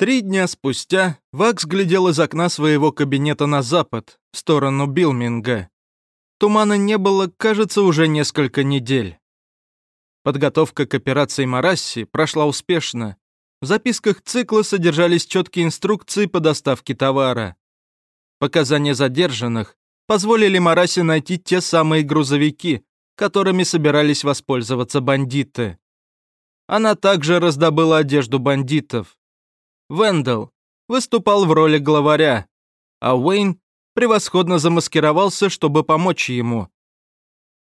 Три дня спустя Вакс глядел из окна своего кабинета на запад, в сторону Билминга. Тумана не было, кажется, уже несколько недель. Подготовка к операции Марасси прошла успешно. В записках цикла содержались четкие инструкции по доставке товара. Показания задержанных позволили Марасе найти те самые грузовики, которыми собирались воспользоваться бандиты. Она также раздобыла одежду бандитов. Вендел выступал в роли главаря, а Уэйн превосходно замаскировался, чтобы помочь ему.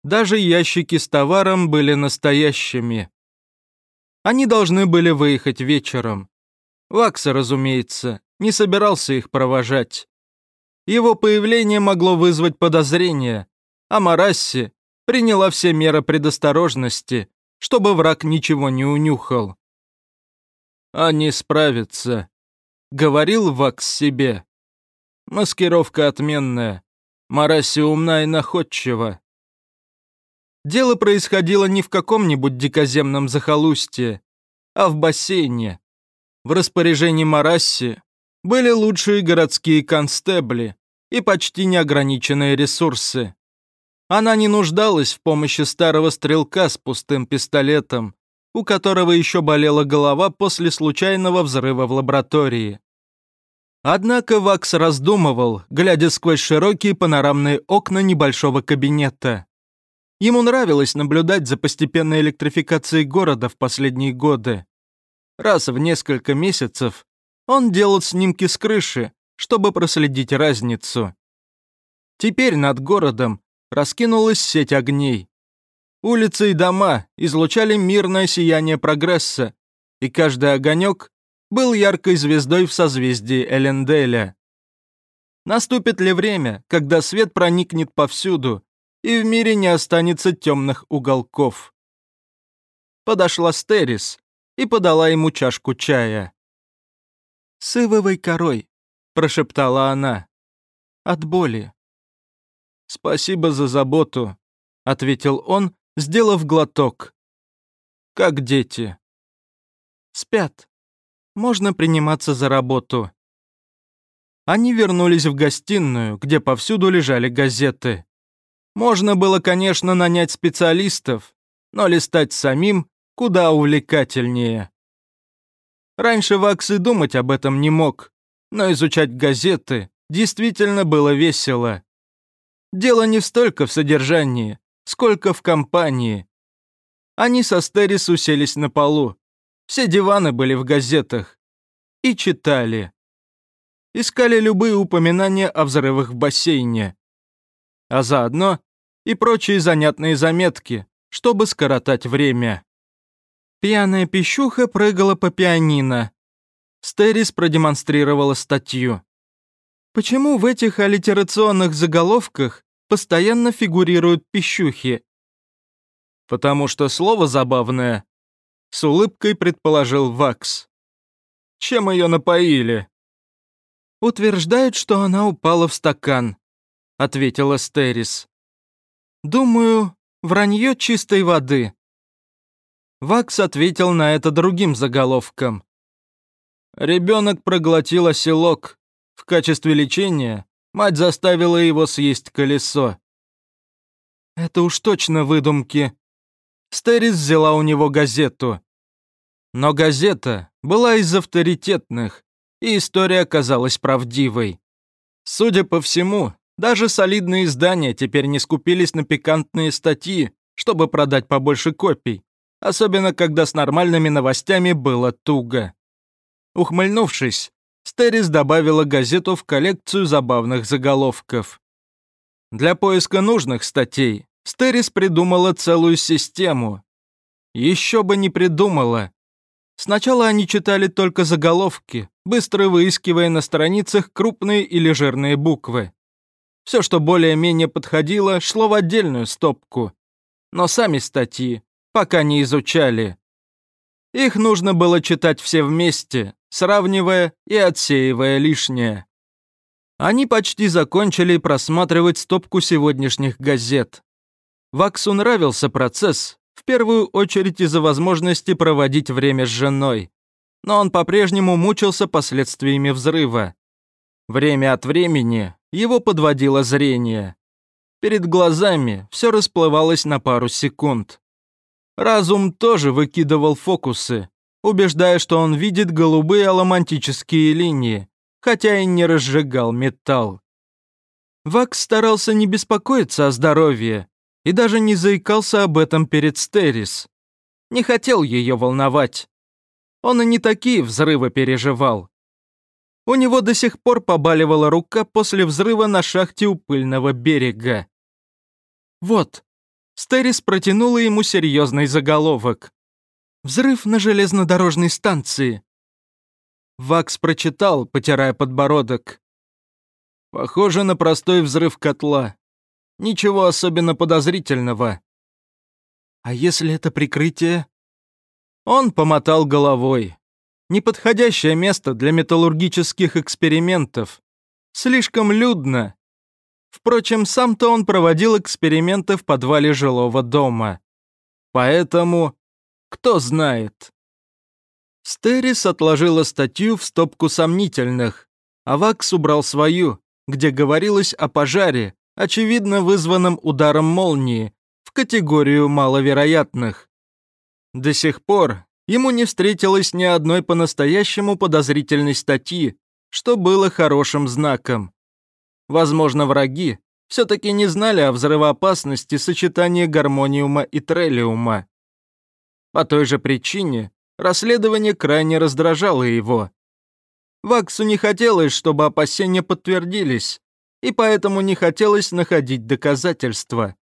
Даже ящики с товаром были настоящими. Они должны были выехать вечером. Вакса, разумеется, не собирался их провожать. Его появление могло вызвать подозрения, а Марасси приняла все меры предосторожности, чтобы враг ничего не унюхал. «Они справятся», — говорил Вакс себе. «Маскировка отменная. Мараси умна и находчива». Дело происходило не в каком-нибудь дикоземном захолустье, а в бассейне. В распоряжении Марасси были лучшие городские констебли и почти неограниченные ресурсы. Она не нуждалась в помощи старого стрелка с пустым пистолетом, у которого еще болела голова после случайного взрыва в лаборатории. Однако Вакс раздумывал, глядя сквозь широкие панорамные окна небольшого кабинета. Ему нравилось наблюдать за постепенной электрификацией города в последние годы. Раз в несколько месяцев он делал снимки с крыши, чтобы проследить разницу. Теперь над городом раскинулась сеть огней. Улицы и дома излучали мирное сияние прогресса, и каждый огонек был яркой звездой в созвездии Эленделя. Наступит ли время, когда свет проникнет повсюду, и в мире не останется темных уголков? Подошла Стерис и подала ему чашку чая. «С ивовой корой», — прошептала она. «От боли». «Спасибо за заботу», — ответил он, сделав глоток. «Как дети?» «Спят. Можно приниматься за работу». Они вернулись в гостиную, где повсюду лежали газеты. Можно было, конечно, нанять специалистов, но листать самим куда увлекательнее. Раньше Вакс и думать об этом не мог, но изучать газеты действительно было весело. Дело не столько в содержании, сколько в компании. Они со Стерис уселись на полу. Все диваны были в газетах. И читали. Искали любые упоминания о взрывах в бассейне. А заодно и прочие занятные заметки, чтобы скоротать время. Пьяная пищуха прыгала по пианино. Стерис продемонстрировала статью. Почему в этих аллитерационных заголовках постоянно фигурируют пищухи? Потому что слово забавное. С улыбкой предположил Вакс. Чем ее напоили? Утверждают, что она упала в стакан, ответила Стерис. Думаю, вранье чистой воды. Вакс ответил на это другим заголовком. Ребенок проглотил оселок, в качестве лечения мать заставила его съесть колесо. Это уж точно выдумки. Стерис взяла у него газету. Но газета была из авторитетных, и история оказалась правдивой. Судя по всему, даже солидные издания теперь не скупились на пикантные статьи, чтобы продать побольше копий, особенно когда с нормальными новостями было туго. Ухмыльнувшись, Стерис добавила газету в коллекцию забавных заголовков. Для поиска нужных статей Стерис придумала целую систему. Еще бы не придумала. Сначала они читали только заголовки, быстро выискивая на страницах крупные или жирные буквы. Все, что более-менее подходило, шло в отдельную стопку. Но сами статьи пока не изучали. Их нужно было читать все вместе, сравнивая и отсеивая лишнее. Они почти закончили просматривать стопку сегодняшних газет. Ваксу нравился процесс, в первую очередь из-за возможности проводить время с женой. но он по-прежнему мучился последствиями взрыва. Время от времени его подводило зрение. Перед глазами все расплывалось на пару секунд. Разум тоже выкидывал фокусы, убеждая, что он видит голубые аломантические линии, хотя и не разжигал металл. Вакс старался не беспокоиться о здоровье и даже не заикался об этом перед Стерис. Не хотел ее волновать. Он и не такие взрывы переживал. У него до сих пор побаливала рука после взрыва на шахте у пыльного берега. Вот, Стерис протянула ему серьезный заголовок. «Взрыв на железнодорожной станции». Вакс прочитал, потирая подбородок. Похоже на простой взрыв котла. Ничего особенно подозрительного. А если это прикрытие? Он помотал головой. Неподходящее место для металлургических экспериментов. Слишком людно. Впрочем, сам-то он проводил эксперименты в подвале жилого дома. Поэтому, кто знает. Стерис отложила статью в стопку сомнительных, а Вакс убрал свою, где говорилось о пожаре, очевидно вызванном ударом молнии, в категорию маловероятных. До сих пор ему не встретилось ни одной по-настоящему подозрительной статьи, что было хорошим знаком. Возможно, враги все-таки не знали о взрывоопасности сочетания гармониума и трелиума. По той же причине расследование крайне раздражало его. Ваксу не хотелось, чтобы опасения подтвердились, и поэтому не хотелось находить доказательства.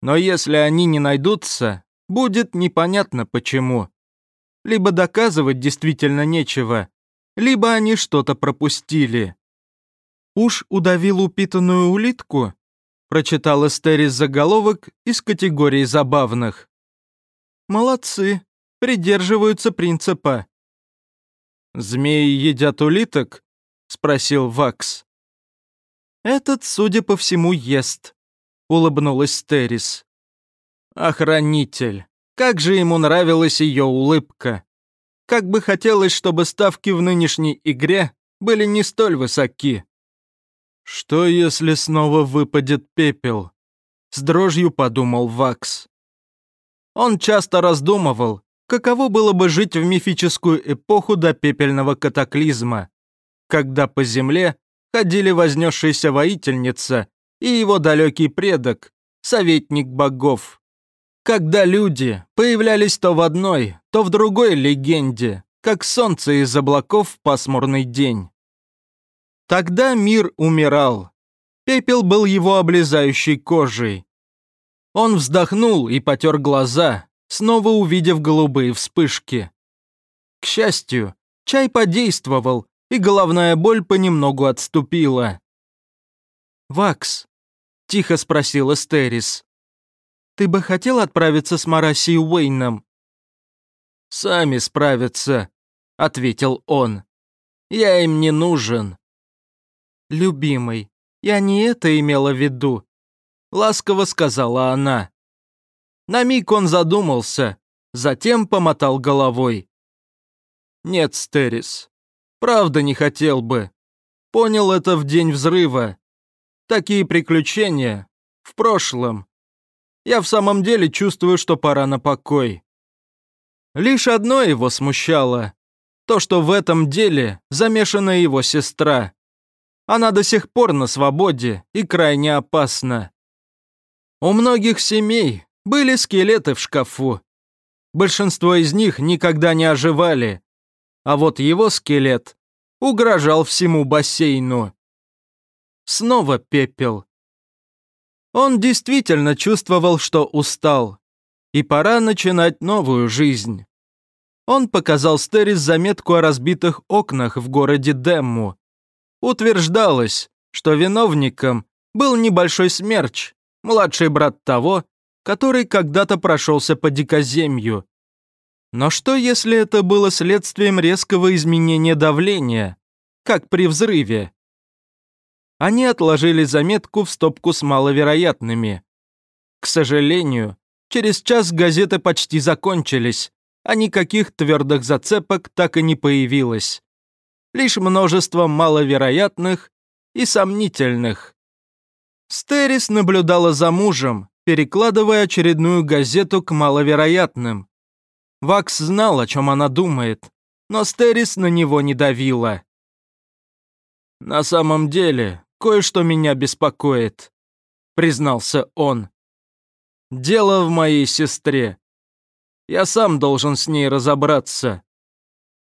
Но если они не найдутся, будет непонятно почему. Либо доказывать действительно нечего, либо они что-то пропустили. «Уж удавил упитанную улитку?» прочитал Эстерис заголовок из категории забавных. «Молодцы, придерживаются принципа. «Змеи едят улиток?» — спросил Вакс. «Этот, судя по всему, ест», — улыбнулась Террис. «Охранитель. Как же ему нравилась ее улыбка. Как бы хотелось, чтобы ставки в нынешней игре были не столь высоки». «Что, если снова выпадет пепел?» — с дрожью подумал Вакс. Он часто раздумывал, каково было бы жить в мифическую эпоху до пепельного катаклизма, когда по земле ходили вознесшаяся воительница и его далекий предок, советник богов. Когда люди появлялись то в одной, то в другой легенде, как солнце из облаков в пасмурный день. Тогда мир умирал. Пепел был его облезающей кожей. Он вздохнул и потер глаза, снова увидев голубые вспышки. К счастью, чай подействовал, и головная боль понемногу отступила. «Вакс», — тихо спросила Стерис, — «ты бы хотел отправиться с Мараси Уэйном?» «Сами справятся», — ответил он. «Я им не нужен». «Любимый, я не это имела в виду», — ласково сказала она. На миг он задумался, затем помотал головой. «Нет, Стерис, правда не хотел бы. Понял это в день взрыва. Такие приключения в прошлом. Я в самом деле чувствую, что пора на покой». Лишь одно его смущало. То, что в этом деле замешана его сестра. Она до сих пор на свободе и крайне опасна. У многих семей были скелеты в шкафу. Большинство из них никогда не оживали, а вот его скелет угрожал всему бассейну. Снова пепел. Он действительно чувствовал, что устал, и пора начинать новую жизнь. Он показал Стерис заметку о разбитых окнах в городе Демму. Утверждалось, что виновником был небольшой смерч, младший брат того, который когда-то прошелся по дикоземью. Но что, если это было следствием резкого изменения давления, как при взрыве? Они отложили заметку в стопку с маловероятными. К сожалению, через час газеты почти закончились, а никаких твердых зацепок так и не появилось. Лишь множество маловероятных и сомнительных. Стерис наблюдала за мужем, перекладывая очередную газету к маловероятным. Вакс знал, о чем она думает, но Стерис на него не давила. «На самом деле, кое-что меня беспокоит», — признался он. «Дело в моей сестре. Я сам должен с ней разобраться.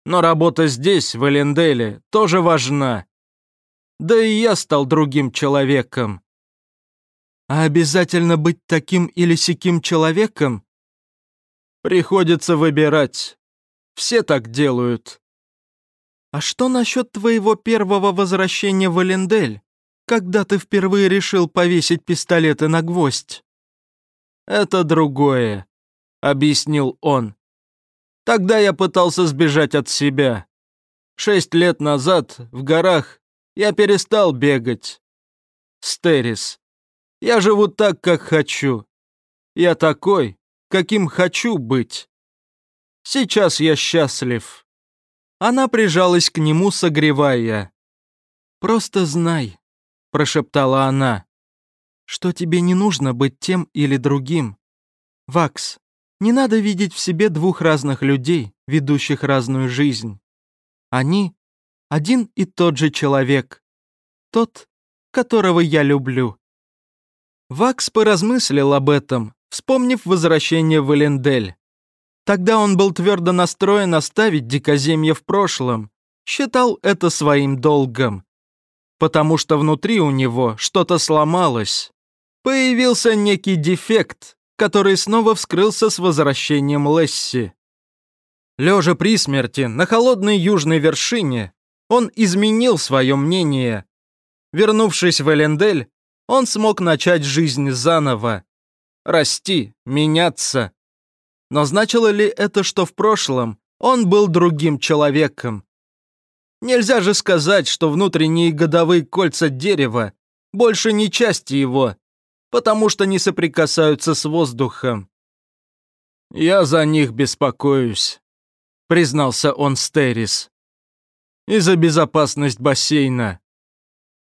Но работа здесь, в Эленделе, тоже важна. Да и я стал другим человеком. А обязательно быть таким или сяким человеком? Приходится выбирать. Все так делают. А что насчет твоего первого возвращения в Элендель, когда ты впервые решил повесить пистолеты на гвоздь? Это другое. — объяснил он. «Тогда я пытался сбежать от себя. Шесть лет назад, в горах, я перестал бегать. Стерис, я живу так, как хочу. Я такой, каким хочу быть. Сейчас я счастлив». Она прижалась к нему, согревая. «Просто знай», — прошептала она, «что тебе не нужно быть тем или другим. Вакс, не надо видеть в себе двух разных людей, ведущих разную жизнь. Они — один и тот же человек. Тот, которого я люблю. Вакс поразмыслил об этом, вспомнив возвращение в Элендель. Тогда он был твердо настроен оставить дикоземье в прошлом, считал это своим долгом. Потому что внутри у него что-то сломалось. Появился некий дефект, который снова вскрылся с возвращением Лесси. Лежа при смерти на холодной южной вершине, он изменил свое мнение. Вернувшись в Элендель, он смог начать жизнь заново. Расти, меняться. Но значило ли это, что в прошлом он был другим человеком? Нельзя же сказать, что внутренние годовые кольца дерева больше не части его, потому что не соприкасаются с воздухом. «Я за них беспокоюсь», — признался он Стерис. «И за безопасность бассейна.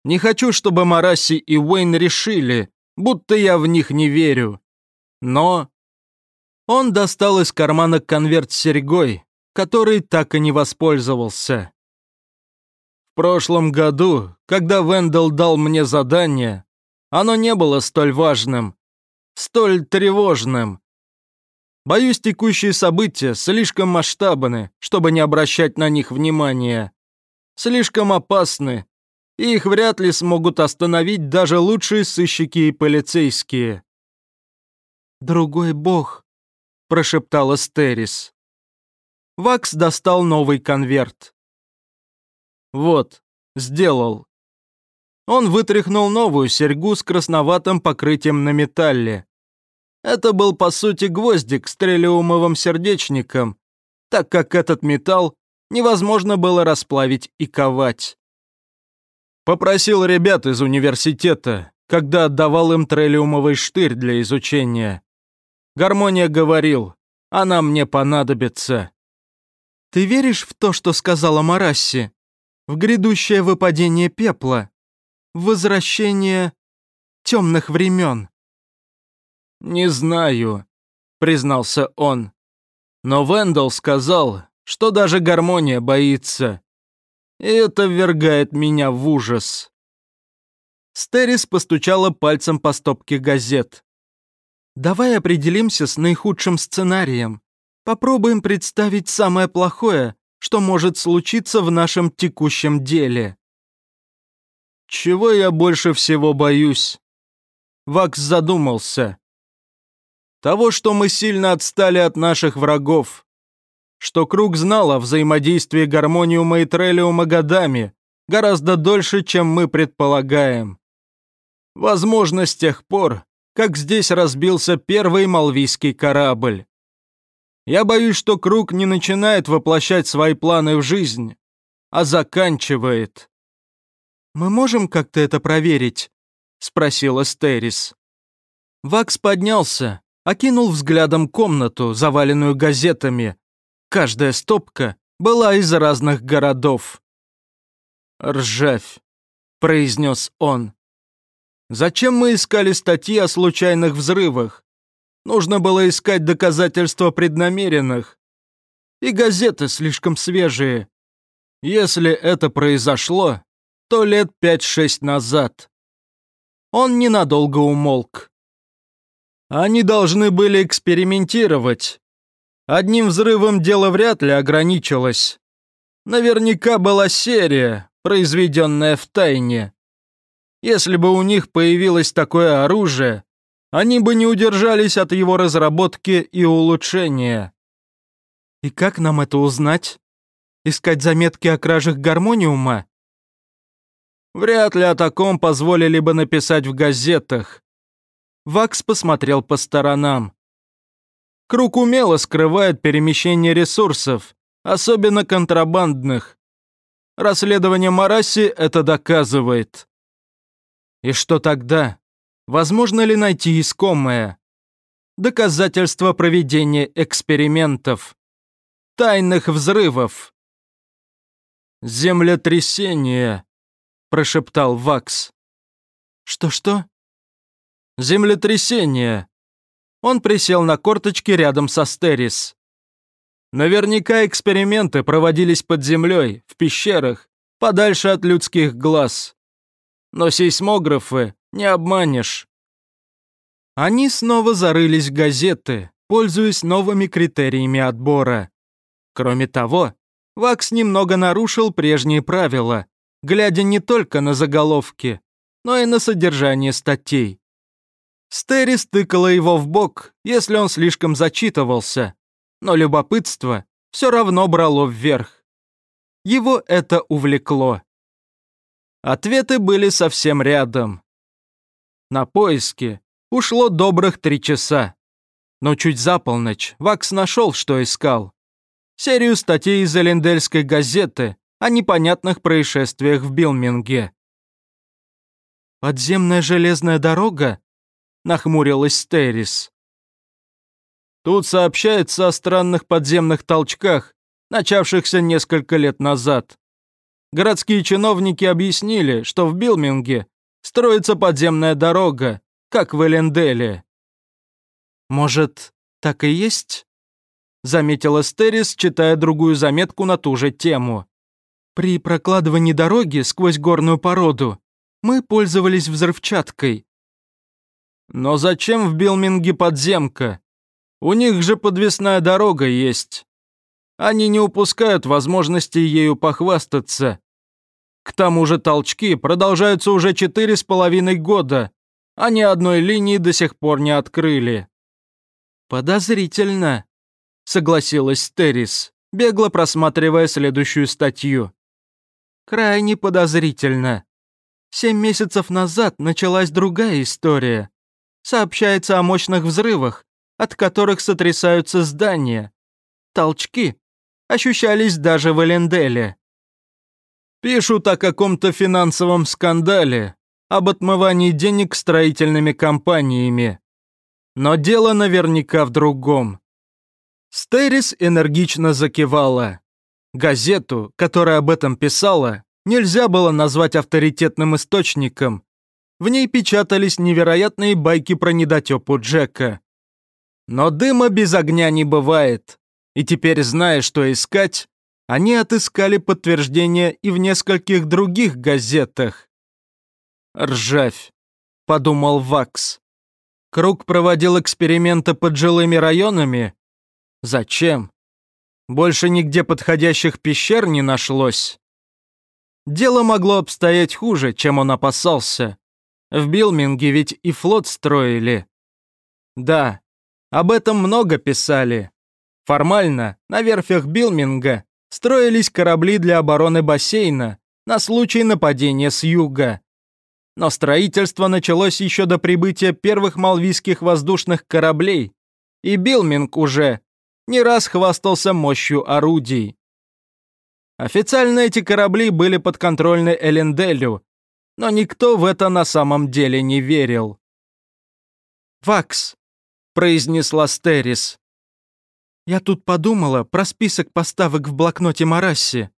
Не хочу, чтобы Мараси и Уэйн решили, будто я в них не верю. Но...» Он достал из кармана конверт с серьгой, который так и не воспользовался. В прошлом году, когда Вендел дал мне задание, оно не было столь важным, столь тревожным. Боюсь, текущие события слишком масштабны, чтобы не обращать на них внимания. Слишком опасны, и их вряд ли смогут остановить даже лучшие сыщики и полицейские. «Другой бог», — прошептала Стерис. Вакс достал новый конверт. «Вот, сделал. Он вытряхнул новую серьгу с красноватым покрытием на металле. Это был, по сути, гвоздик с трелиумовым сердечником, так как этот металл невозможно было расплавить и ковать. Попросил ребят из университета, когда отдавал им трелиумовый штырь для изучения. Гармония говорил, она мне понадобится. «Ты веришь в то, что сказала Марасси? В грядущее выпадение пепла?» возвращение темных времен. «Не знаю», — признался он. «Но Вендел сказал, что даже гармония боится. И это ввергает меня в ужас». Стерис постучала пальцем по стопке газет. «Давай определимся с наихудшим сценарием. Попробуем представить самое плохое, что может случиться в нашем текущем деле». Чего я больше всего боюсь? Вакс задумался. Того, что мы сильно отстали от наших врагов. Что Круг знал о взаимодействии гармониума и трелиума годами, гораздо дольше, чем мы предполагаем. Возможно, с тех пор, как здесь разбился первый малвийский корабль. Я боюсь, что Круг не начинает воплощать свои планы в жизнь, а заканчивает. «Мы можем как-то это проверить?» — спросила Стерис. Вакс поднялся, окинул взглядом комнату, заваленную газетами, Каждая стопка была из разных городов. «Ржавь», — произнес он. «Зачем мы искали статьи о случайных взрывах? Нужно было искать доказательства преднамеренных. И газеты слишком свежие. Если это произошло, то лет пять-шесть назад». Он ненадолго умолк. Они должны были экспериментировать. Одним взрывом дело вряд ли ограничилось. Наверняка была серия, произведенная в тайне. Если бы у них появилось такое оружие, они бы не удержались от его разработки и улучшения. И как нам это узнать? Искать заметки о кражах гармониума? Вряд ли о таком позволили бы написать в газетах. Вакс посмотрел по сторонам. Круг умело скрывает перемещение ресурсов, особенно контрабандных. Расследование Мараси это доказывает. И что тогда? Возможно ли найти искомое? Доказательства проведения экспериментов. Тайных взрывов. «Землетрясение», — прошептал Вакс. «Что-что?» «Землетрясение». Он присел на корточки рядом со Стерис. Наверняка эксперименты проводились под землей, в пещерах, подальше от людских глаз. Но сейсмографы не обманешь. Они снова зарылись в газеты, пользуясь новыми критериями отбора. Кроме того, Вакс немного нарушил прежние правила, глядя не только на заголовки, но и на содержание статей. Стерис тыкала его в бок, если он слишком зачитывался, но любопытство все равно брало вверх. Его это увлекло. Ответы были совсем рядом. На поиски ушло добрых три часа. Но чуть за полночь Вакс нашел, что искал. Серию статей из Элендельской газеты о непонятных происшествиях в Билминге. «Подземная железная дорога?» — нахмурилась Стерис. Тут сообщается о странных подземных толчках, начавшихся несколько лет назад. Городские чиновники объяснили, что в Билминге строится подземная дорога, как в Эленделе. «Может, так и есть?» Заметила Стерис, читая другую заметку на ту же тему. «При прокладывании дороги сквозь горную породу мы пользовались взрывчаткой». «Но зачем в Билминге подземка?» У них же подвесная дорога есть. Они не упускают возможности ею похвастаться. К тому же толчки продолжаются уже четыре с половиной года, а ни одной линии до сих пор не открыли. «Подозрительно», — согласилась Террис, бегло просматривая следующую статью. «Крайне подозрительно. Семь месяцев назад началась другая история. Сообщается о мощных взрывах, от которых сотрясаются здания. Толчки ощущались даже в Эленделе. Пишут о каком-то финансовом скандале, об отмывании денег строительными компаниями. Но дело наверняка в другом. Стерис энергично закивала. Газету, которая об этом писала, нельзя было назвать авторитетным источником. В ней печатались невероятные байки про недотепу Джека. Но дыма без огня не бывает. И теперь, зная, что искать, они отыскали подтверждение и в нескольких других газетах. «Ржавь», — подумал Вакс. Круг проводил эксперименты под жилыми районами? Зачем? Больше нигде подходящих пещер не нашлось. Дело могло обстоять хуже, чем он опасался. В Билминге ведь и флот строили. Да, об этом много писали. Формально, на верфях Билминга строились корабли для обороны бассейна на случай нападения с юга. Но строительство началось еще до прибытия первых малвийских воздушных кораблей, и Билминг уже не раз хвастался мощью орудий. Официально эти корабли были подконтрольны Эленделю, но никто в это на самом деле не верил. «Вакс, произнесла Стерис. Я тут подумала про список поставок в блокноте Марасси.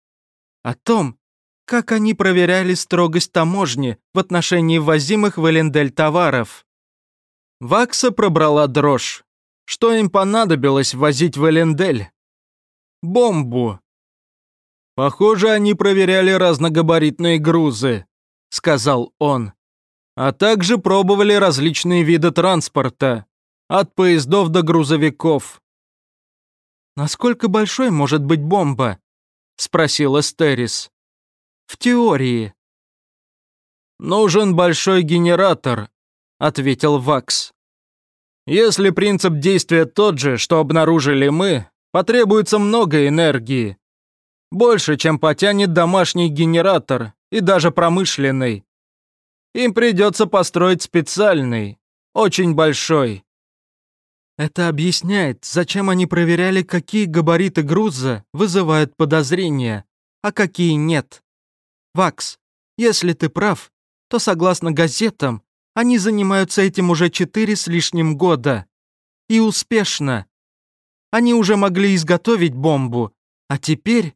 О том, как они проверяли строгость таможни в отношении ввозимых в Элендель товаров. Вакса пробрала дрожь. Что им понадобилось возить в Элендель? Бомбу. Похоже, они проверяли разногабаритные грузы, сказал он. А также пробовали различные виды транспорта, от поездов до грузовиков. «Насколько большой может быть бомба?» — спросила Стерис. «В теории». «Нужен большой генератор», — ответил Вакс. «Если принцип действия тот же, что обнаружили мы, потребуется много энергии. Больше, чем потянет домашний генератор и даже промышленный. Им придется построить специальный, очень большой. Это объясняет, зачем они проверяли, какие габариты груза вызывают подозрения, а какие нет. Вакс, если ты прав, то, согласно газетам, они занимаются этим уже четыре с лишним года. И успешно. Они уже могли изготовить бомбу, а теперь...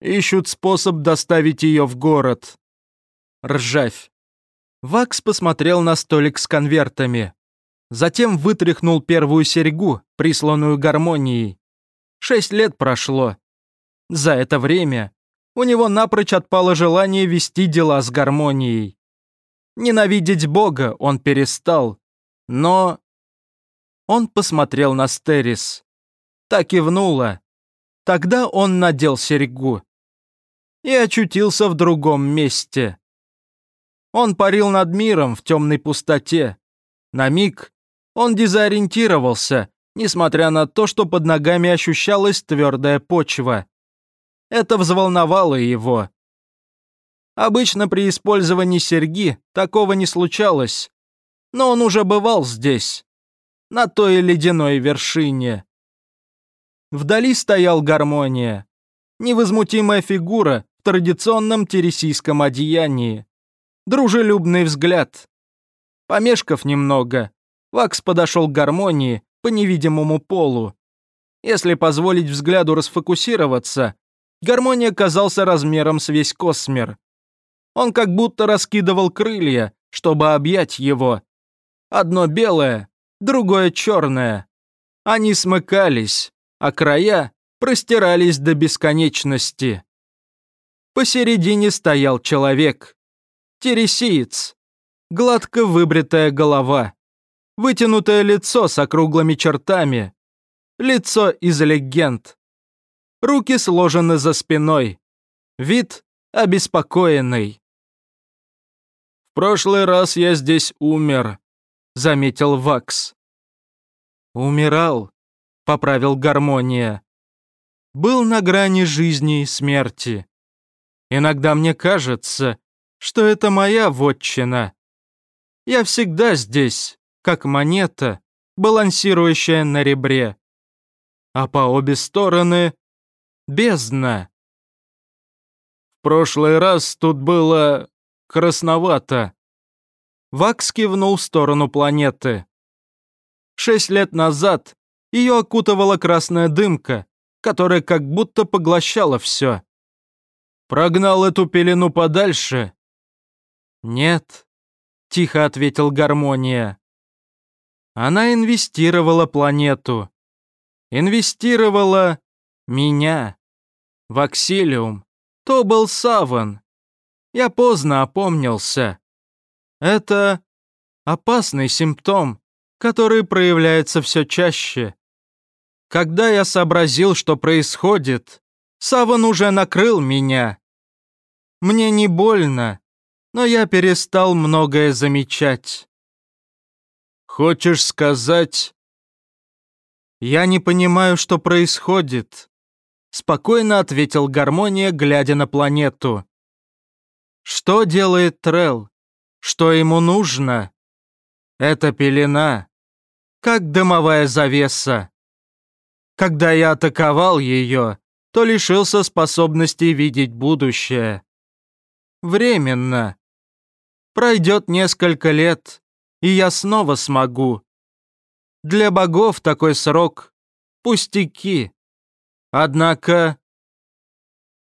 Ищут способ доставить ее в город. Ржавь. Вакс посмотрел на столик с конвертами. Затем вытряхнул первую серьгу, присланную гармонией. Шесть лет прошло. За это время у него напрочь отпало желание вести дела с гармонией. Ненавидеть Бога он перестал, но... Он посмотрел на Стерис. Так и внула. Тогда он надел серьгу. И очутился в другом месте. Он парил над миром в темной пустоте. На миг он дезориентировался, несмотря на то, что под ногами ощущалась твердая почва. Это взволновало его. Обычно при использовании серьги такого не случалось, но он уже бывал здесь, на той ледяной вершине. Вдали стоял гармония, невозмутимая фигура в традиционном тересийском одеянии, дружелюбный взгляд. Помешков немного, Вакс подошел к гармонии по невидимому полу. Если позволить взгляду расфокусироваться, гармония казался размером с весь космер. Он как будто раскидывал крылья, чтобы объять его. Одно белое, другое черное. Они смыкались, а края простирались до бесконечности. Посередине стоял человек. Тересиец. Гладко выбритая голова вытянутое лицо с округлыми чертами, лицо из легенд. Руки сложены за спиной, вид обеспокоенный. «В прошлый раз я здесь умер», — заметил Вакс. «Умирал», — поправил Гармония. «Был на грани жизни и смерти. Иногда мне кажется, что это моя вотчина. Я всегда здесь, как монета, балансирующая на ребре. А по обе стороны — бездна. В прошлый раз тут было красновато. Вакс кивнул в сторону планеты. Шесть лет назад ее окутывала красная дымка, которая как будто поглощала все. Прогнал эту пелену подальше? Нет, тихо ответил Гармония. Она инвестировала планету. Инвестировала меня. В Аксилиум. То был Саван. Я поздно опомнился. Это опасный симптом, который проявляется все чаще. Когда я сообразил, что происходит, Саван уже накрыл меня. Мне не больно, но я перестал многое замечать. Хочешь сказать...» «Я не понимаю, что происходит», — спокойно ответил Гармония, глядя на планету. «Что делает Трел? Что ему нужно? Это пелена, как дымовая завеса. Когда я атаковал ее, то лишился способности видеть будущее. Временно. Пройдет несколько лет, и я снова смогу. Для богов такой срок Пустяки. Однако...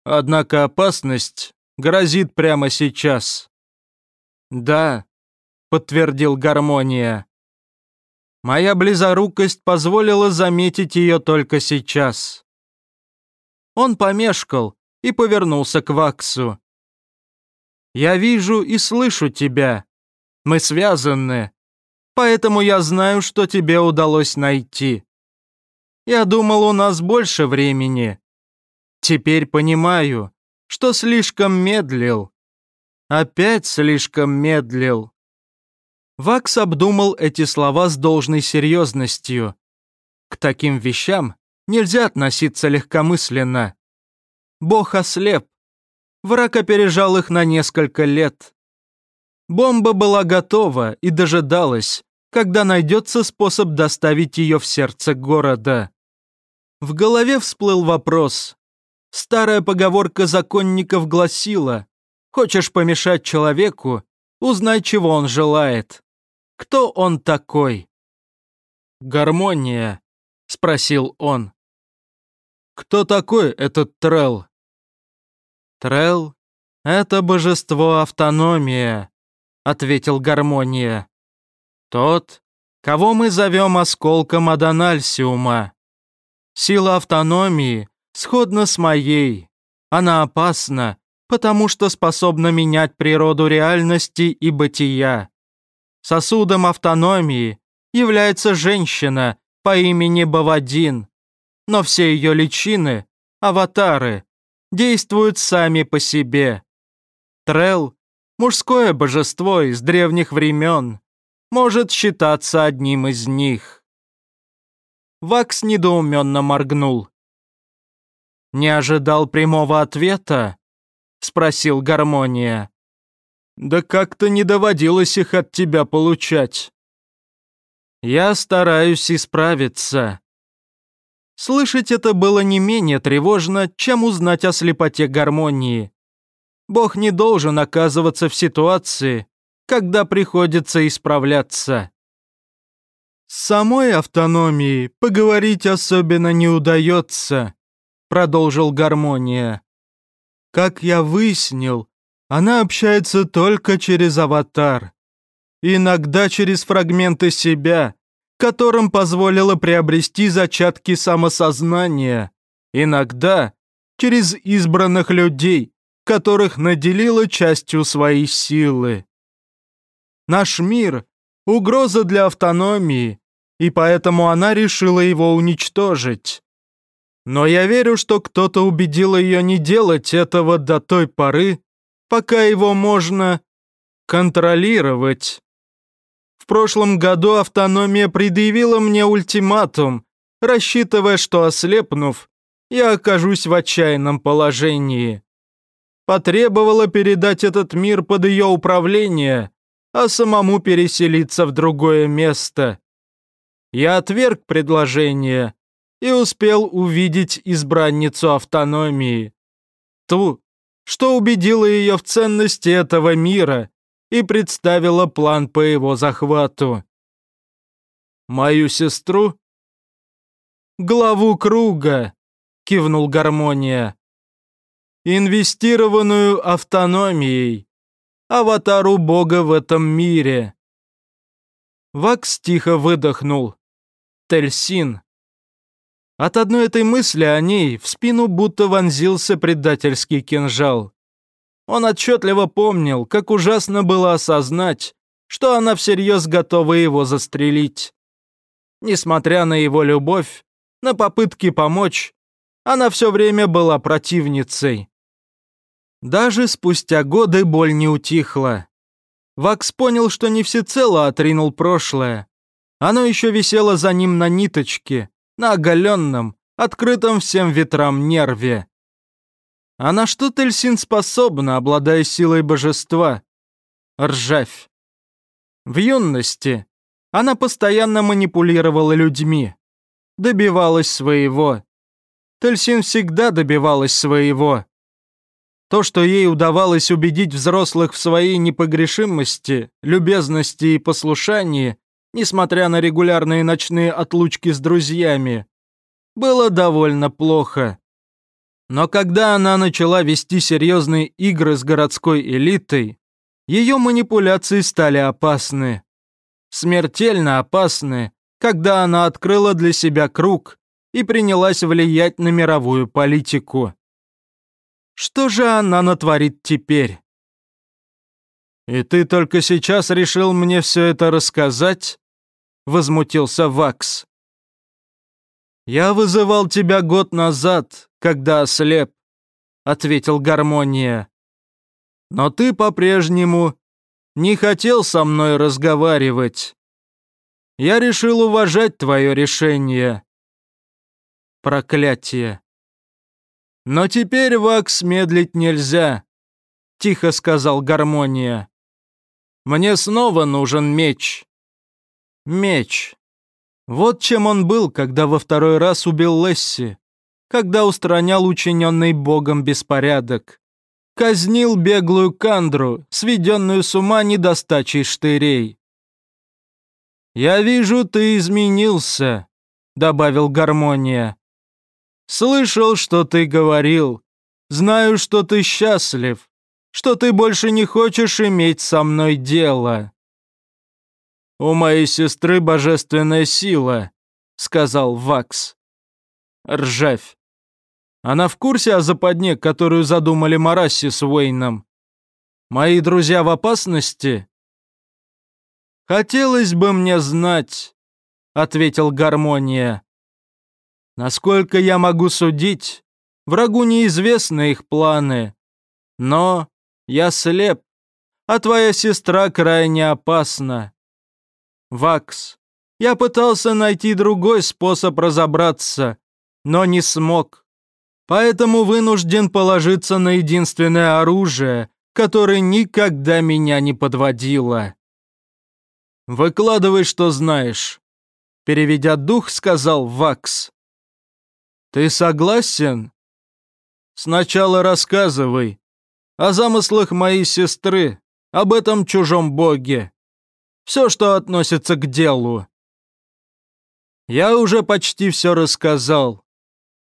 Однако опасность грозит прямо сейчас. Да, подтвердил Гармония. Моя близорукость позволила заметить ее только сейчас. Он помешкал и повернулся к Ваксу. «Я вижу и слышу тебя. Мы связаны, поэтому я знаю, что тебе удалось найти. Я думал, у нас больше времени. Теперь понимаю, что слишком медлил. Опять слишком медлил. Вакс обдумал эти слова с должной серьезностью. К таким вещам нельзя относиться легкомысленно. Бог ослеп. Враг опережал их на несколько лет. Бомба была готова и дожидалась, когда найдется способ доставить ее в сердце города. В голове всплыл вопрос. Старая поговорка законников гласила «Хочешь помешать человеку? Узнай, чего он желает». Кто он такой?» «Гармония», — спросил он. «Кто такой этот Трел?» «Трел — это божество автономия», — ответил Гармония. «Тот, кого мы зовем осколком Адональсиума. Сила автономии сходна с моей. Она опасна, потому что способна менять природу реальности и бытия. Сосудом автономии является женщина по имени Бавадин, но все ее личины, аватары, действуют сами по себе. Трел – мужское божество из древних времен, может считаться одним из них. Вакс недоуменно моргнул. «Не ожидал прямого ответа?» – спросил Гармония. Да как-то не доводилось их от тебя получать. Я стараюсь исправиться. Слышать это было не менее тревожно, чем узнать о слепоте гармонии. Бог не должен оказываться в ситуации, когда приходится исправляться. С самой автономией поговорить особенно не удается, продолжил гармония. Как я выяснил, она общается только через аватар. Иногда через фрагменты себя, которым позволила приобрести зачатки самосознания. Иногда через избранных людей, которых наделила частью своей силы. Наш мир – угроза для автономии, и поэтому она решила его уничтожить. Но я верю, что кто-то убедил ее не делать этого до той поры, пока его можно контролировать. В прошлом году автономия предъявила мне ультиматум, рассчитывая, что ослепнув, я окажусь в отчаянном положении. Потребовала передать этот мир под ее управление, а самому переселиться в другое место. Я отверг предложение и успел увидеть избранницу автономии. Ту, что убедило ее в ценности этого мира и представила план по его захвату. «Мою сестру?» «Главу круга», — кивнул Гармония. «Инвестированную автономией, аватару бога в этом мире». Вакс тихо выдохнул. Тельсин. От одной этой мысли о ней в спину будто вонзился предательский кинжал. Он отчетливо помнил, как ужасно было осознать, что она всерьез готова его застрелить. Несмотря на его любовь, на попытки помочь, она все время была противницей. Даже спустя годы боль не утихла. Вакс понял, что не всецело отринул прошлое. Оно еще висело за ним на ниточке, на оголенном, открытом всем ветрам нерве. А на что Тельсин способна, обладая силой божества? Ржавь. В юности она постоянно манипулировала людьми, добивалась своего. Тельсин всегда добивалась своего. То, что ей удавалось убедить взрослых в своей непогрешимости, любезности и послушании, несмотря на регулярные ночные отлучки с друзьями. было довольно плохо. Но когда она начала вести серьезные игры с городской элитой, ее манипуляции стали опасны. Смертельно опасны, когда она открыла для себя круг и принялась влиять на мировую политику. Что же она натворит теперь? «И ты только сейчас решил мне все это рассказать?» — возмутился Вакс. «Я вызывал тебя год назад, когда ослеп», — ответил Гармония. «Но ты по-прежнему не хотел со мной разговаривать. Я решил уважать твое решение». Проклятие. «Но теперь, Вакс, медлить нельзя», — тихо сказал Гармония. Мне снова нужен меч. Меч. Вот чем он был, когда во второй раз убил Лесси, когда устранял учиненный богом беспорядок. Казнил беглую кандру, сведенную с ума недостачей штырей. «Я вижу, ты изменился», — добавил Гармония. «Слышал, что ты говорил. Знаю, что ты счастлив что ты больше не хочешь иметь со мной дело». «У моей сестры божественная сила», — сказал Вакс. Ржавь. Она в курсе о западне, которую задумали Марасси с Уэйном? Мои друзья в опасности? Хотелось бы мне знать, ответил Гармония. Насколько я могу судить, врагу неизвестны их планы. Но я слеп, а твоя сестра крайне опасна. Вакс, я пытался найти другой способ разобраться, но не смог. Поэтому вынужден положиться на единственное оружие, которое никогда меня не подводило. Выкладывай, что знаешь. Переведя дух, сказал Вакс. Ты согласен? Сначала рассказывай, о замыслах моей сестры, об этом чужом боге. Все, что относится к делу. Я уже почти все рассказал.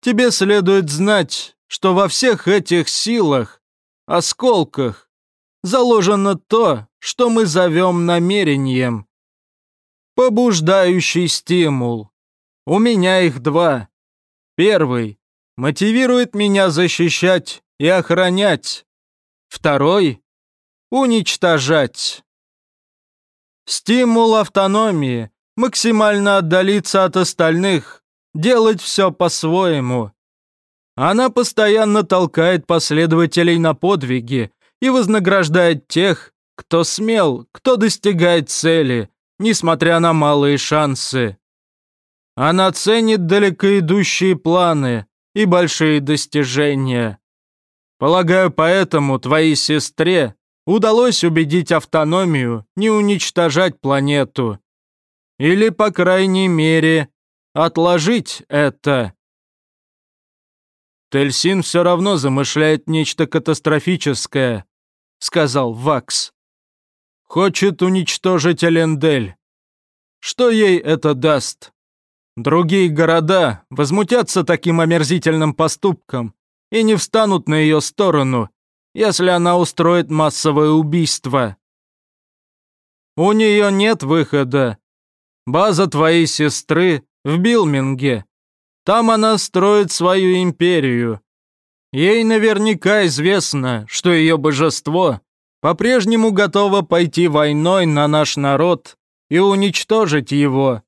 Тебе следует знать, что во всех этих силах, осколках, заложено то, что мы зовем намерением. Побуждающий стимул. У меня их два. Первый мотивирует меня защищать и охранять. Второй – уничтожать. Стимул автономии – максимально отдалиться от остальных, делать все по-своему. Она постоянно толкает последователей на подвиги и вознаграждает тех, кто смел, кто достигает цели, несмотря на малые шансы. Она ценит далеко идущие планы и большие достижения. Полагаю, поэтому твоей сестре удалось убедить автономию не уничтожать планету. Или, по крайней мере, отложить это. Тельсин все равно замышляет нечто катастрофическое, сказал Вакс. Хочет уничтожить Элендель. Что ей это даст? Другие города возмутятся таким омерзительным поступком и не встанут на ее сторону, если она устроит массовое убийство. У нее нет выхода. База твоей сестры в Билминге. Там она строит свою империю. Ей наверняка известно, что ее божество по-прежнему готово пойти войной на наш народ и уничтожить его.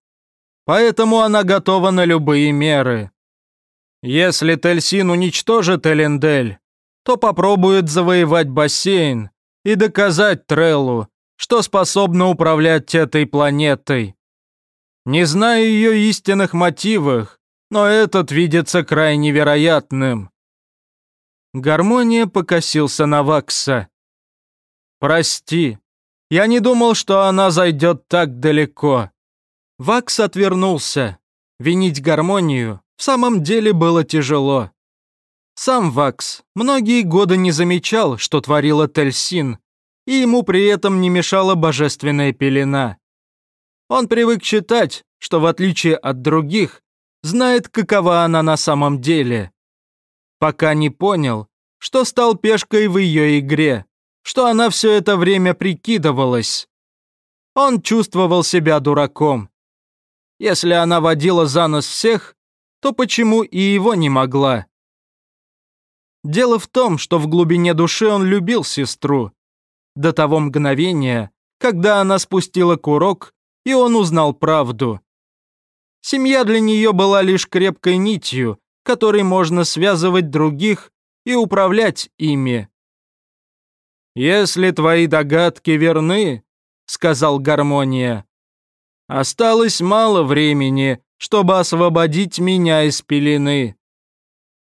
Поэтому она готова на любые меры. Если Тельсин уничтожит Элендель, то попробует завоевать бассейн и доказать Треллу, что способна управлять этой планетой. Не знаю ее истинных мотивах, но этот видится крайне вероятным. Гармония покосился на Вакса. «Прости, я не думал, что она зайдет так далеко». Вакс отвернулся. Винить гармонию в самом деле было тяжело. Сам Вакс многие годы не замечал, что творила Тельсин, и ему при этом не мешала божественная пелена. Он привык считать, что в отличие от других, знает, какова она на самом деле. Пока не понял, что стал пешкой в ее игре, что она все это время прикидывалась. Он чувствовал себя дураком. Если она водила за нос всех, то почему и его не могла? Дело в том, что в глубине души он любил сестру. До того мгновения, когда она спустила курок, и он узнал правду. Семья для нее была лишь крепкой нитью, которой можно связывать других и управлять ими. «Если твои догадки верны», — сказал Гармония, — «осталось мало времени, чтобы освободить меня из пелены.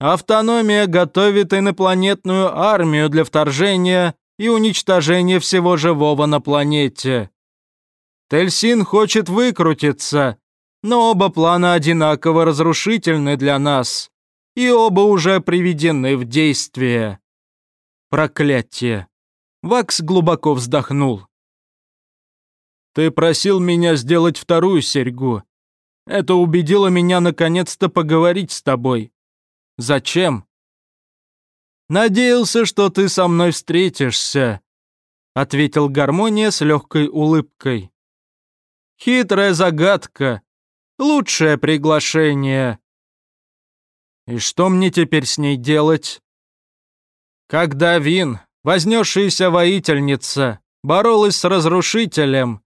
Автономия готовит инопланетную армию для вторжения и уничтожения всего живого на планете. Тельсин хочет выкрутиться, но оба плана одинаково разрушительны для нас, и оба уже приведены в действие. Проклятие. Вакс глубоко вздохнул. «Ты просил меня сделать вторую серьгу. Это убедило меня наконец-то поговорить с тобой. Зачем?» «Надеялся, что ты со мной встретишься», — ответил Гармония с легкой улыбкой. «Хитрая загадка. Лучшее приглашение». «И что мне теперь с ней делать?» «Когда Вин, вознесшаяся воительница, боролась с разрушителем,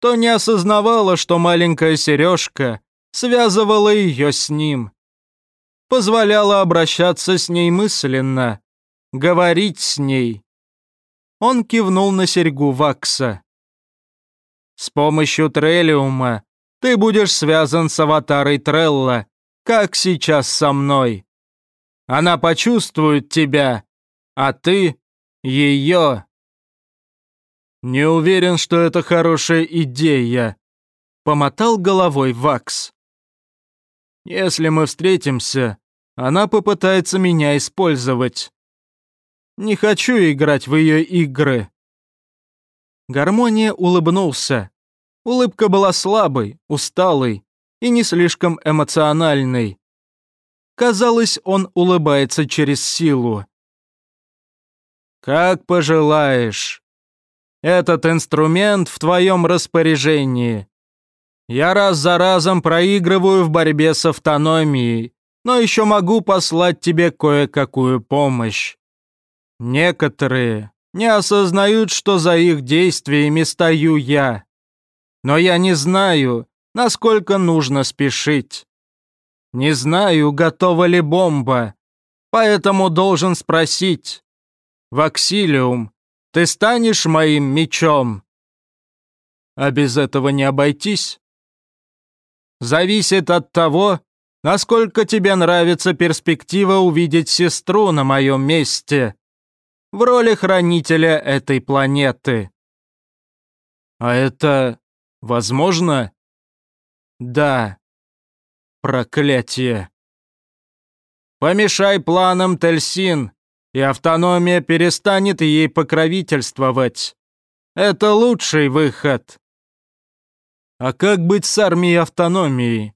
то не осознавала, что маленькая сережка связывала ее с ним позволяла обращаться с ней мысленно, говорить с ней. Он кивнул на серьгу Вакса. «С помощью Трелиума ты будешь связан с аватарой Трелла, как сейчас со мной. Она почувствует тебя, а ты — ее». «Не уверен, что это хорошая идея», — помотал головой Вакс. Если мы встретимся, она попытается меня использовать. Не хочу играть в ее игры». Гармония улыбнулся. Улыбка была слабой, усталой и не слишком эмоциональной. Казалось, он улыбается через силу. «Как пожелаешь. Этот инструмент в твоем распоряжении. Я раз за разом проигрываю в борьбе с автономией, но еще могу послать тебе кое-какую помощь. Некоторые не осознают, что за их действиями стою я. Но я не знаю, насколько нужно спешить. Не знаю, готова ли бомба, поэтому должен спросить. Ваксилиум, ты станешь моим мечом? А без этого не обойтись? Зависит от того, насколько тебе нравится перспектива увидеть сестру на моем месте в роли хранителя этой планеты. А это возможно? Да. Проклятие. Помешай планам Тельсин, и автономия перестанет ей покровительствовать. Это лучший выход. А как быть с армией автономии?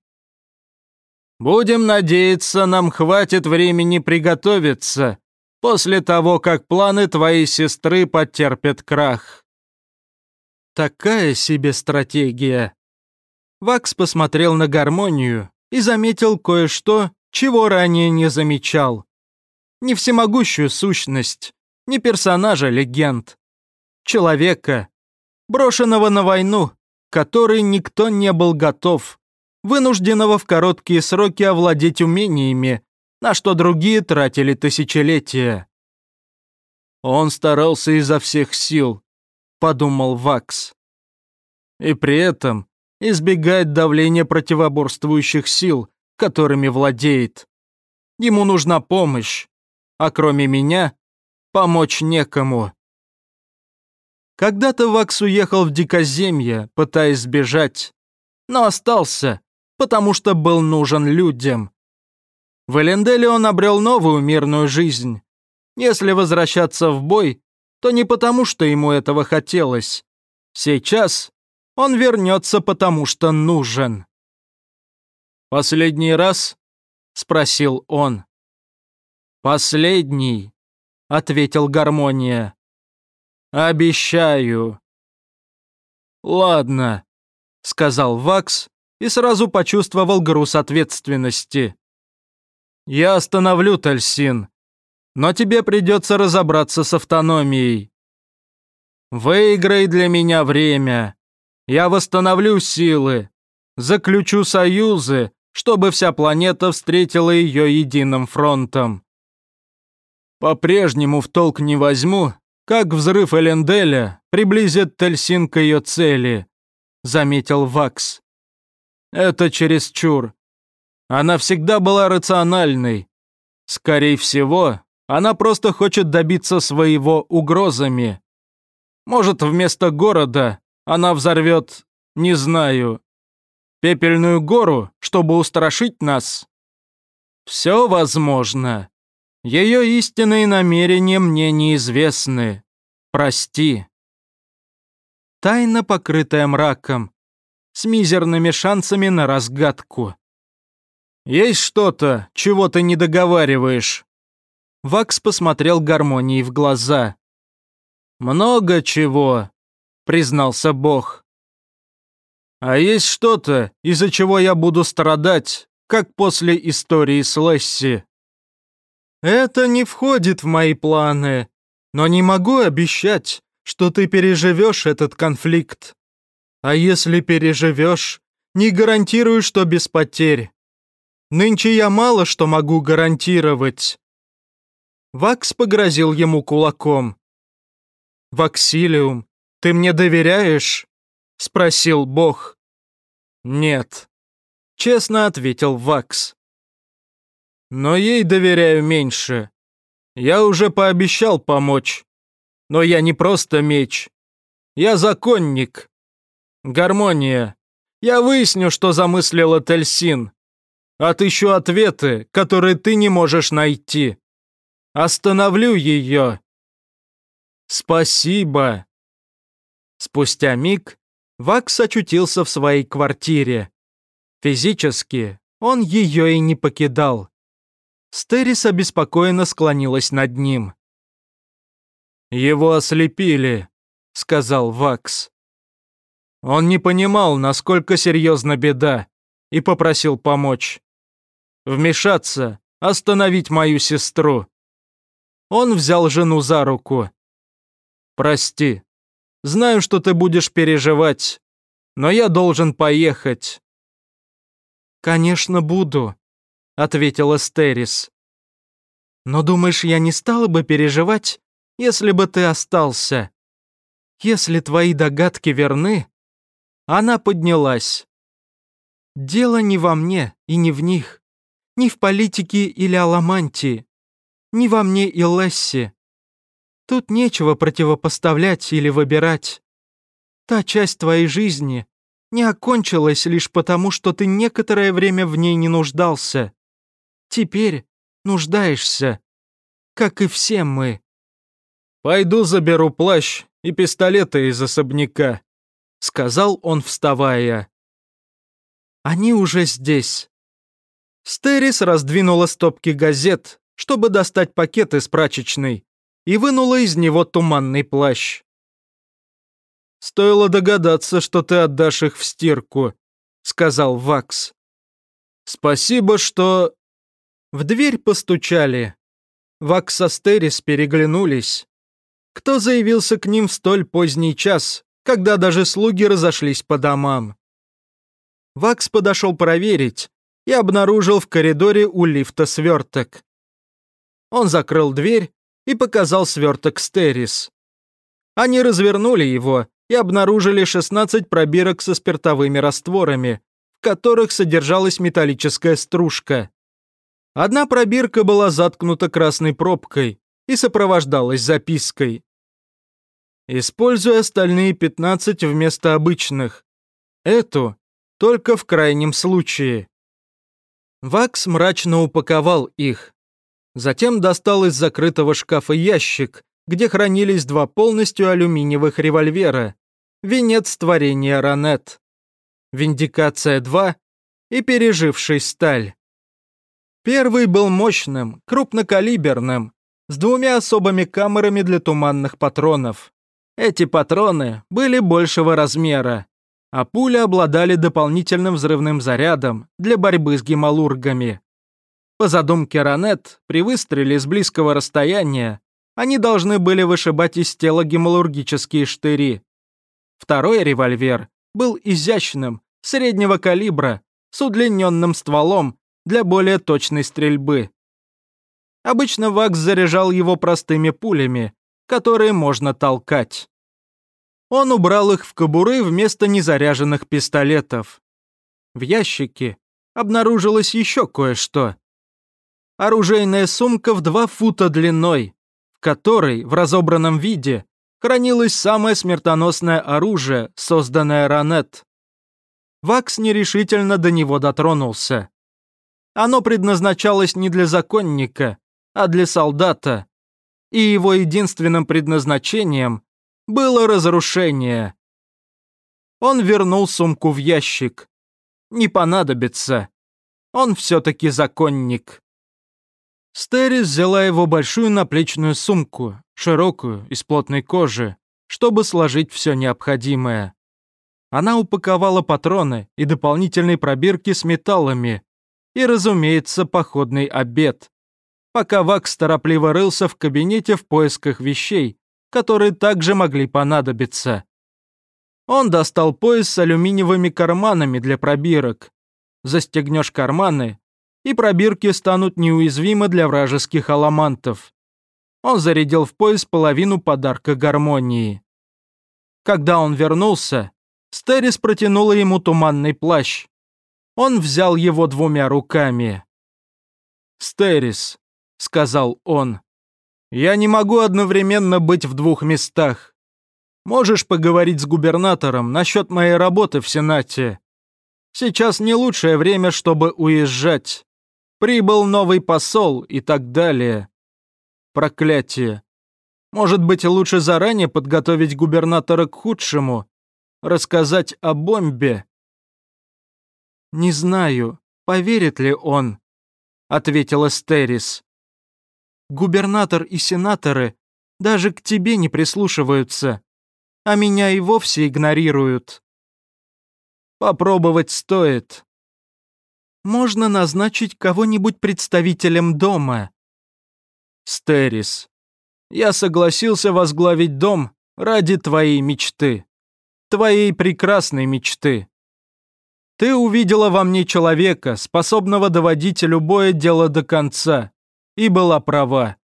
Будем надеяться, нам хватит времени приготовиться после того, как планы твоей сестры потерпят крах. Такая себе стратегия. Вакс посмотрел на гармонию и заметил кое-что, чего ранее не замечал. Не всемогущую сущность, не персонажа легенд. Человека, брошенного на войну, которой никто не был готов, вынужденного в короткие сроки овладеть умениями, на что другие тратили тысячелетия. Он старался изо всех сил, подумал Вакс. И при этом избегает давления противоборствующих сил, которыми владеет. Ему нужна помощь, а кроме меня помочь некому. Когда-то Вакс уехал в дикоземье, пытаясь сбежать, но остался, потому что был нужен людям. В Эленделе он обрел новую мирную жизнь. Если возвращаться в бой, то не потому, что ему этого хотелось. Сейчас он вернется, потому что нужен. «Последний раз?» — спросил он. «Последний», — ответил Гармония. «Обещаю». «Ладно», — сказал Вакс и сразу почувствовал груз ответственности. «Я остановлю Тальсин, но тебе придется разобраться с автономией. Выиграй для меня время. Я восстановлю силы, заключу союзы, чтобы вся планета встретила ее единым фронтом. По-прежнему в толк не возьму, как взрыв Эленделя приблизит Тельсин к ее цели, заметил Вакс. Это чересчур. Она всегда была рациональной. Скорее всего, она просто хочет добиться своего угрозами. Может, вместо города она взорвет, не знаю, пепельную гору, чтобы устрашить нас? Все возможно. Ее истинные намерения мне неизвестны. Прости. Тайна, покрытая мраком, с мизерными шансами на разгадку. Есть что-то, чего ты не договариваешь? Вакс посмотрел гармонии в глаза. Много чего, признался Бог. А есть что-то, из-за чего я буду страдать, как после истории с Лесси. Это не входит в мои планы, но не могу обещать, что ты переживешь этот конфликт. А если переживешь, не гарантирую, что без потерь. Нынче я мало что могу гарантировать. Вакс погрозил ему кулаком. «Ваксилиум, ты мне доверяешь?» — спросил Бог. «Нет», — честно ответил Вакс но ей доверяю меньше. Я уже пообещал помочь. Но я не просто меч. Я законник. Гармония. Я выясню, что замыслила Тельсин. Отыщу ответы, которые ты не можешь найти. Остановлю ее. Спасибо. Спустя миг Вакс очутился в своей квартире. Физически он ее и не покидал. Стерис обеспокоенно склонилась над ним. «Его ослепили», — сказал Вакс. Он не понимал, насколько серьезна беда, и попросил помочь. Вмешаться, остановить мою сестру. Он взял жену за руку. «Прости. Знаю, что ты будешь переживать, но я должен поехать». «Конечно, буду», — ответила Стерис. «Но думаешь, я не стала бы переживать, если бы ты остался? Если твои догадки верны?» Она поднялась. «Дело не во мне и не в них, ни в политике или аламантии, ни во мне и Лесси. Тут нечего противопоставлять или выбирать. Та часть твоей жизни не окончилась лишь потому, что ты некоторое время в ней не нуждался. Теперь нуждаешься, как и все мы. «Пойду заберу плащ и пистолеты из особняка», — сказал он, вставая. «Они уже здесь». Стерис раздвинула стопки газет, чтобы достать пакет из прачечной, и вынула из него туманный плащ. «Стоило догадаться, что ты отдашь их в стирку», — сказал Вакс. «Спасибо, что...» В дверь постучали. Вакс со Стерис переглянулись. Кто заявился к ним в столь поздний час, когда даже слуги разошлись по домам? Вакс подошел проверить и обнаружил в коридоре у лифта сверток. Он закрыл дверь и показал сверток Стерис. Они развернули его и обнаружили 16 пробирок со спиртовыми растворами, в которых содержалась металлическая стружка. Одна пробирка была заткнута красной пробкой и сопровождалась запиской. Используя остальные 15 вместо обычных. Эту только в крайнем случае. Вакс мрачно упаковал их. Затем достал из закрытого шкафа ящик, где хранились два полностью алюминиевых револьвера. Венец творения Ранет. Виндикация 2 и переживший сталь. Первый был мощным, крупнокалиберным, с двумя особыми камерами для туманных патронов. Эти патроны были большего размера, а пули обладали дополнительным взрывным зарядом для борьбы с гемалургами. По задумке Ранет, при выстреле с близкого расстояния они должны были вышибать из тела гемалургические штыри. Второй револьвер был изящным, среднего калибра, с удлиненным стволом для более точной стрельбы. Обычно Вакс заряжал его простыми пулями, которые можно толкать. Он убрал их в кобуры вместо незаряженных пистолетов. В ящике обнаружилось еще кое-что. Оружейная сумка в два фута длиной, в которой в разобранном виде хранилось самое смертоносное оружие, созданное Ранет. Вакс нерешительно до него дотронулся. Оно предназначалось не для законника, а для солдата, и его единственным предназначением было разрушение. Он вернул сумку в ящик. Не понадобится. Он все-таки законник. Стерис взяла его большую наплечную сумку, широкую, из плотной кожи, чтобы сложить все необходимое. Она упаковала патроны и дополнительные пробирки с металлами. И, разумеется, походный обед. Пока Вакс торопливо рылся в кабинете в поисках вещей, которые также могли понадобиться. Он достал пояс с алюминиевыми карманами для пробирок. Застегнешь карманы, и пробирки станут неуязвимы для вражеских аламантов. Он зарядил в пояс половину подарка гармонии. Когда он вернулся, Стерис протянула ему туманный плащ. Он взял его двумя руками. «Стерис», — сказал он, — «я не могу одновременно быть в двух местах. Можешь поговорить с губернатором насчет моей работы в Сенате. Сейчас не лучшее время, чтобы уезжать. Прибыл новый посол и так далее. Проклятие. Может быть, лучше заранее подготовить губернатора к худшему, рассказать о бомбе?» «Не знаю, поверит ли он», — ответила Стерис. «Губернатор и сенаторы даже к тебе не прислушиваются, а меня и вовсе игнорируют». «Попробовать стоит», можно назначить кого-нибудь представителем дома. Стерис, я согласился возглавить дом ради твоей мечты твоей прекрасной мечты. Ты увидела во мне человека, способного доводить любое дело до конца, и была права.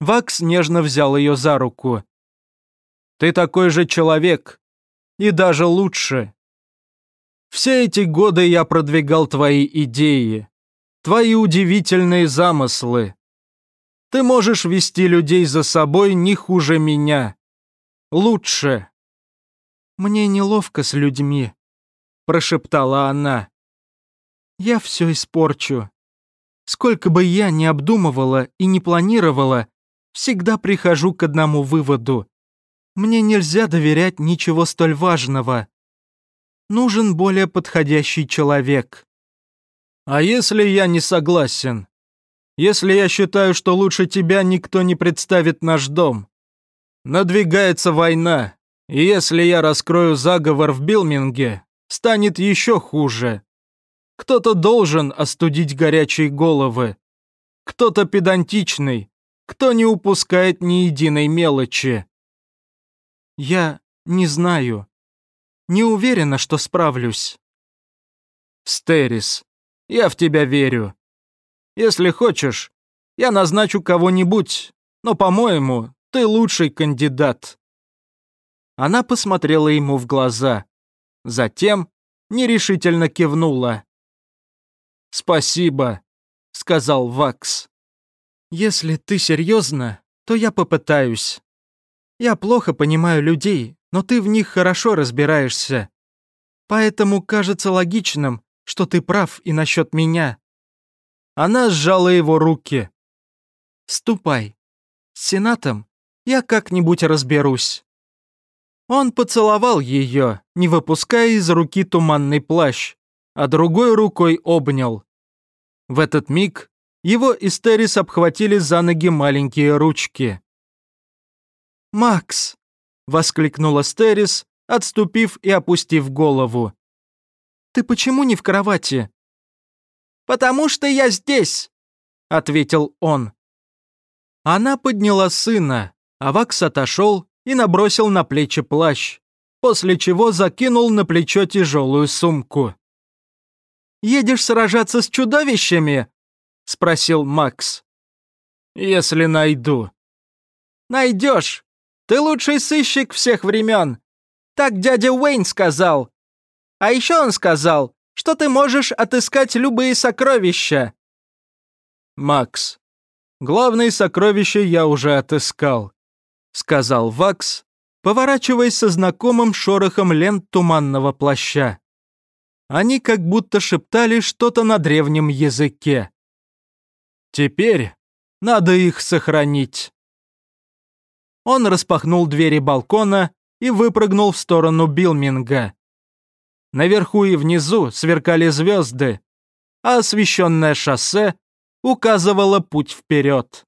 Вакс нежно взял ее за руку. Ты такой же человек, и даже лучше. Все эти годы я продвигал твои идеи, твои удивительные замыслы. Ты можешь вести людей за собой не хуже меня. Лучше. «Мне неловко с людьми», — прошептала она. «Я все испорчу. Сколько бы я ни обдумывала и не планировала, всегда прихожу к одному выводу. Мне нельзя доверять ничего столь важного. Нужен более подходящий человек». «А если я не согласен? Если я считаю, что лучше тебя никто не представит наш дом? Надвигается война, и если я раскрою заговор в Билминге, станет еще хуже. Кто-то должен остудить горячие головы. Кто-то педантичный, кто не упускает ни единой мелочи. Я не знаю. Не уверена, что справлюсь. Стерис, я в тебя верю. Если хочешь, я назначу кого-нибудь, но, по-моему, ты лучший кандидат. Она посмотрела ему в глаза. Затем нерешительно кивнула. «Спасибо», — сказал Вакс. «Если ты серьезно, то я попытаюсь. Я плохо понимаю людей, но ты в них хорошо разбираешься. Поэтому кажется логичным, что ты прав и насчет меня». Она сжала его руки. «Ступай. С Сенатом я как-нибудь разберусь». Он поцеловал ее, не выпуская из руки туманный плащ, а другой рукой обнял. В этот миг его и Стерис обхватили за ноги маленькие ручки. «Макс!» — воскликнула Стерис, отступив и опустив голову. «Ты почему не в кровати?» «Потому что я здесь!» — ответил он. Она подняла сына, а Вакс отошел и набросил на плечи плащ, после чего закинул на плечо тяжелую сумку. «Едешь сражаться с чудовищами?» — спросил Макс. «Если найду». «Найдешь. Ты лучший сыщик всех времен. Так дядя Уэйн сказал. А еще он сказал, что ты можешь отыскать любые сокровища». «Макс, главные сокровища я уже отыскал», — сказал Вакс, поворачиваясь со знакомым шорохом лент туманного плаща. Они как будто шептали что-то на древнем языке. Теперь надо их сохранить. Он распахнул двери балкона и выпрыгнул в сторону Билминга. Наверху и внизу сверкали звезды, а освещенное шоссе указывало путь вперед.